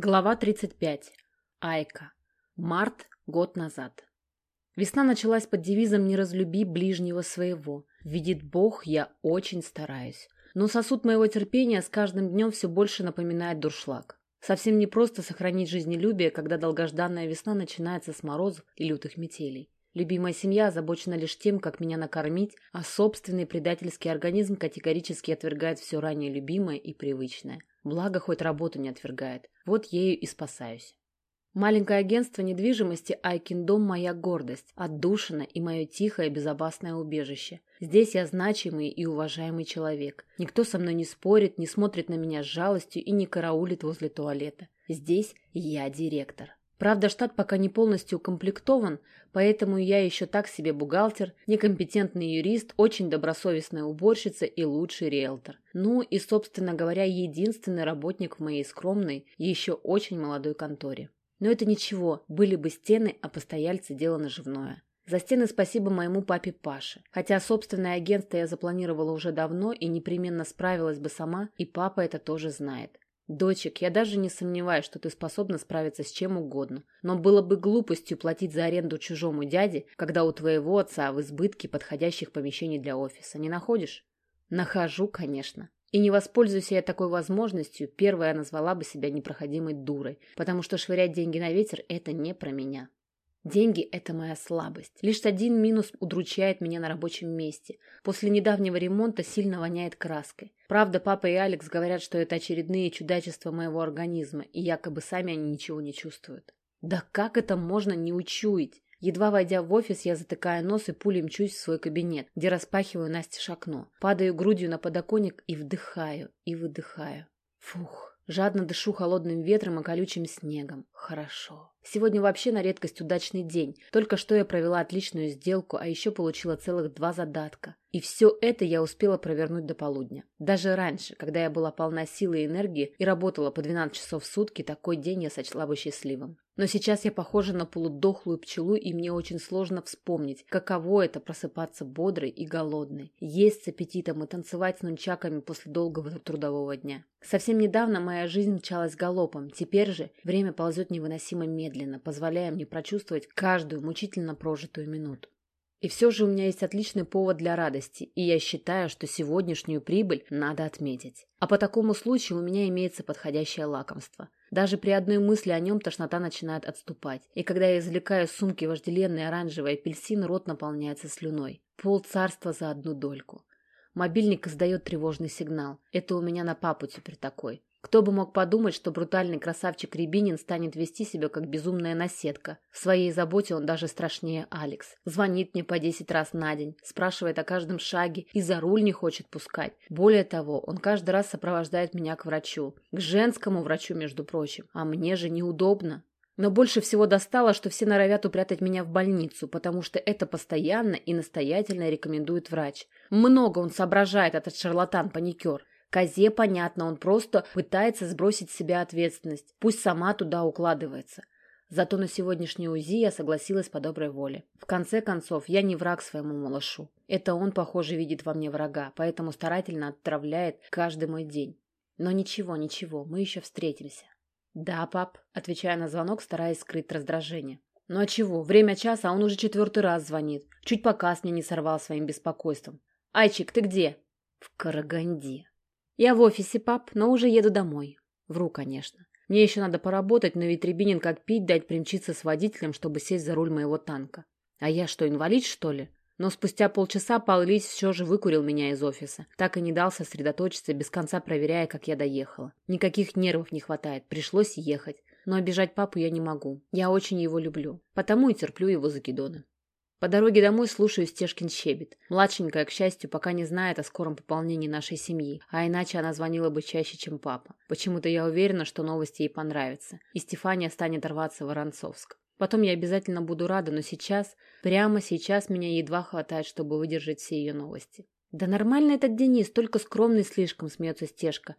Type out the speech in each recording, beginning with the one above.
Глава 35. Айка. Март год назад. Весна началась под девизом «Не разлюби ближнего своего». Видит Бог, я очень стараюсь. Но сосуд моего терпения с каждым днем все больше напоминает дуршлаг. Совсем не просто сохранить жизнелюбие, когда долгожданная весна начинается с морозов и лютых метелей. Любимая семья озабочена лишь тем, как меня накормить, а собственный предательский организм категорически отвергает все ранее любимое и привычное. Благо, хоть работу не отвергает. Вот ею и спасаюсь. Маленькое агентство недвижимости Айкиндом – моя гордость, отдушина и мое тихое безопасное убежище. Здесь я значимый и уважаемый человек. Никто со мной не спорит, не смотрит на меня с жалостью и не караулит возле туалета. Здесь я директор. Правда, штат пока не полностью укомплектован, поэтому я еще так себе бухгалтер, некомпетентный юрист, очень добросовестная уборщица и лучший риэлтор. Ну и, собственно говоря, единственный работник в моей скромной, еще очень молодой конторе. Но это ничего, были бы стены, а постояльцы дело наживное. За стены спасибо моему папе Паше. Хотя собственное агентство я запланировала уже давно и непременно справилась бы сама, и папа это тоже знает. «Дочек, я даже не сомневаюсь, что ты способна справиться с чем угодно. Но было бы глупостью платить за аренду чужому дяде, когда у твоего отца в избытке подходящих помещений для офиса. Не находишь?» «Нахожу, конечно. И не воспользуйся я такой возможностью, первая назвала бы себя непроходимой дурой, потому что швырять деньги на ветер – это не про меня». Деньги – это моя слабость. Лишь один минус удручает меня на рабочем месте. После недавнего ремонта сильно воняет краской. Правда, папа и Алекс говорят, что это очередные чудачества моего организма, и якобы сами они ничего не чувствуют. Да как это можно не учуять? Едва войдя в офис, я затыкаю нос и пулей мчусь в свой кабинет, где распахиваю Насте окно. Падаю грудью на подоконник и вдыхаю, и выдыхаю. Фух. Жадно дышу холодным ветром и колючим снегом. Хорошо. Сегодня вообще на редкость удачный день. Только что я провела отличную сделку, а еще получила целых два задатка. И все это я успела провернуть до полудня. Даже раньше, когда я была полна силы и энергии и работала по 12 часов в сутки, такой день я сочла бы счастливым. Но сейчас я похожа на полудохлую пчелу, и мне очень сложно вспомнить, каково это просыпаться бодрой и голодной, есть с аппетитом и танцевать с нунчаками после долгого трудового дня. Совсем недавно моя жизнь мчалась галопом, теперь же время ползет невыносимо медленно, позволяя мне прочувствовать каждую мучительно прожитую минуту. И все же у меня есть отличный повод для радости, и я считаю, что сегодняшнюю прибыль надо отметить. А по такому случаю у меня имеется подходящее лакомство. Даже при одной мысли о нем тошнота начинает отступать, и когда я извлекаю из сумки вожделенный оранжевый апельсин, рот наполняется слюной. Пол царства за одну дольку. Мобильник издает тревожный сигнал. Это у меня на папу теперь такой. Кто бы мог подумать, что брутальный красавчик Рябинин станет вести себя как безумная наседка. В своей заботе он даже страшнее Алекс. Звонит мне по десять раз на день, спрашивает о каждом шаге и за руль не хочет пускать. Более того, он каждый раз сопровождает меня к врачу. К женскому врачу, между прочим. А мне же неудобно. Но больше всего достало, что все норовят упрятать меня в больницу, потому что это постоянно и настоятельно рекомендует врач. Много он соображает, этот шарлатан-паникер. Козе понятно, он просто пытается сбросить с себя ответственность. Пусть сама туда укладывается. Зато на сегодняшнее УЗИ я согласилась по доброй воле. В конце концов, я не враг своему малышу. Это он, похоже, видит во мне врага, поэтому старательно отравляет каждый мой день. Но ничего, ничего, мы еще встретимся. «Да, пап», — отвечая на звонок, стараясь скрыть раздражение. «Ну а чего? Время часа, а он уже четвертый раз звонит. Чуть показ мне не сорвал своим беспокойством. Айчик, ты где?» «В Караганде», я в офисе, пап, но уже еду домой. Вру, конечно. Мне еще надо поработать, но ведь Рябинин как пить дать примчиться с водителем, чтобы сесть за руль моего танка. А я что, инвалид, что ли? Но спустя полчаса Пал Лись все же выкурил меня из офиса. Так и не дал сосредоточиться, без конца проверяя, как я доехала. Никаких нервов не хватает, пришлось ехать. Но обижать папу я не могу. Я очень его люблю. Потому и терплю его закидоны. По дороге домой слушаю Стешкин щебет. Младшенькая, к счастью, пока не знает о скором пополнении нашей семьи, а иначе она звонила бы чаще, чем папа. Почему-то я уверена, что новости ей понравятся, и Стефания станет рваться в Воронцовск. Потом я обязательно буду рада, но сейчас, прямо сейчас меня едва хватает, чтобы выдержать все ее новости. «Да нормально этот Денис, только скромный слишком», — смеется Стешка.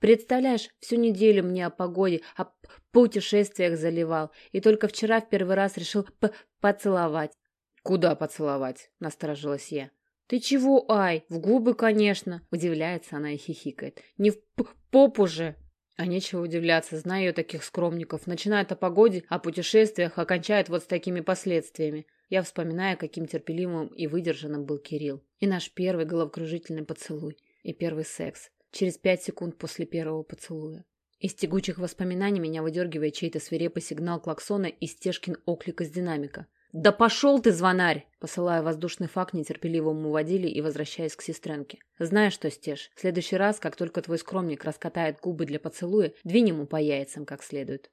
«Представляешь, всю неделю мне о погоде, о путешествиях заливал, и только вчера в первый раз решил поцеловать. «Куда поцеловать?» — насторожилась я. «Ты чего, Ай? В губы, конечно!» — удивляется она и хихикает. «Не в попу же!» А нечего удивляться, знаю я таких скромников. Начинают о погоде, о путешествиях, окончают вот с такими последствиями. Я вспоминаю, каким терпеливым и выдержанным был Кирилл. И наш первый головокружительный поцелуй. И первый секс. Через пять секунд после первого поцелуя. Из тягучих воспоминаний меня выдергивает чей-то свирепый сигнал клаксона и стежкин оклик из динамика. «Да пошел ты, звонарь!» Посылаю воздушный факт нетерпеливому водиле и возвращаюсь к сестренке. Знаешь что, Стеж, в следующий раз, как только твой скромник раскатает губы для поцелуя, двинь ему по яйцам как следует.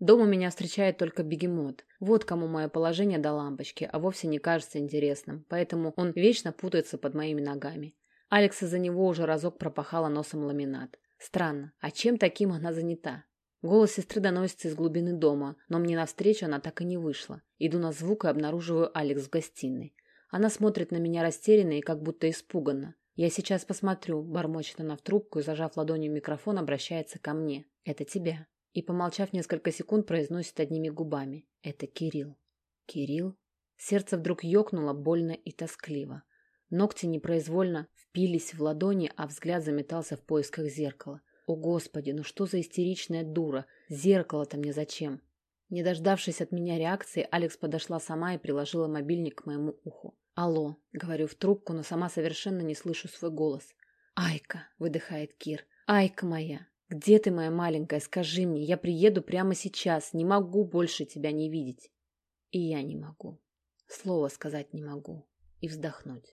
Дома меня встречает только бегемот. Вот кому мое положение до лампочки, а вовсе не кажется интересным, поэтому он вечно путается под моими ногами. Алекс из-за него уже разок пропахала носом ламинат. Странно, а чем таким она занята? Голос сестры доносится из глубины дома, но мне навстречу она так и не вышла. Иду на звук и обнаруживаю Алекс в гостиной. Она смотрит на меня растерянно и как будто испуганно. «Я сейчас посмотрю», — бормочет она в трубку и, зажав ладонью микрофон, обращается ко мне. «Это тебя». И, помолчав несколько секунд, произносит одними губами. «Это Кирилл». «Кирилл?» Сердце вдруг ёкнуло больно и тоскливо. Ногти непроизвольно впились в ладони, а взгляд заметался в поисках зеркала. О, Господи, ну что за истеричная дура? Зеркало-то мне зачем? Не дождавшись от меня реакции, Алекс подошла сама и приложила мобильник к моему уху. «Алло», — говорю в трубку, но сама совершенно не слышу свой голос. «Айка», — выдыхает Кир, — «Айка моя, где ты, моя маленькая, скажи мне, я приеду прямо сейчас, не могу больше тебя не видеть». И я не могу. Слово сказать не могу. И вздохнуть.